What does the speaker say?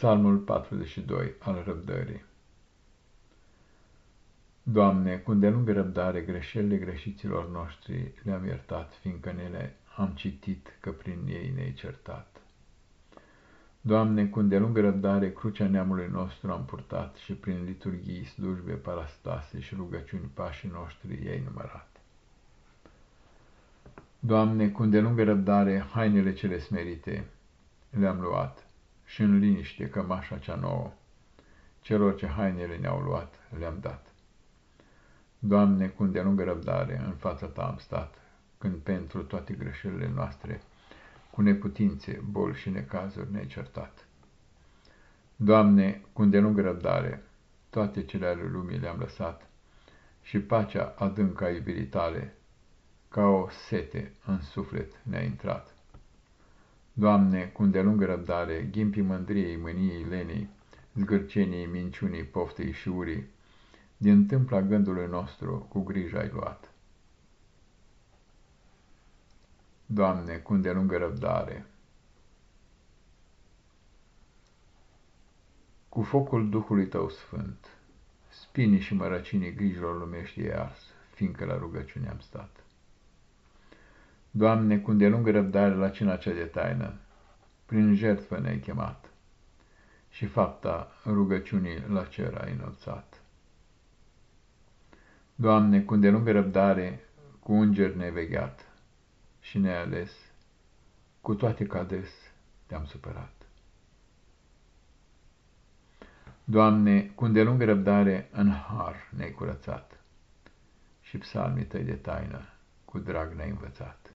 Psalmul 42 al răbdării Doamne, cu îndelungă răbdare greșelile greșiților noștri le-am iertat, fiindcă nele am citit că prin ei ne-ai certat. Doamne, cu îndelungă răbdare crucea neamului nostru am purtat și prin liturghii, slujbe, parastase și rugăciuni pașii noștri i-ai numărat. Doamne, cu îndelungă răbdare hainele cele smerite le-am luat și în liniște cămașa cea nouă. Celor ce hainele ne-au luat, le-am dat. Doamne, cu îndelungă răbdare, în fața Ta am stat, când pentru toate greșelile noastre, cu neputințe, boli și necazuri ne-ai certat. Doamne, cu îndelungă răbdare, toate cele ale lumii le-am lăsat și pacea adâncă a iubirii tale, ca o sete în suflet ne-a intrat. Doamne, cu îndelungă răbdare, ghimpii mândriei, mâniei, lenei, zgârceniei, minciunii, poftei și urii, din tâmpla gândului nostru cu grijă ai luat. Doamne, cu îndelungă răbdare, cu focul Duhului Tău Sfânt, spinii și mărăcinii grijilor lumești e ars, fiindcă la rugăciune am stat. Doamne, cu îndelungă răbdare la cina cea de taină, prin jertfă ne-ai chemat și fapta rugăciunii la cer ai înălțat. Doamne, cu îndelungă răbdare, cu înger ne vegheat și ne-ai ales, cu toate ca des te-am supărat. Doamne, cu îndelungă răbdare în har ne-ai curățat și psalmii tăi de taină cu drag ne-ai învățat.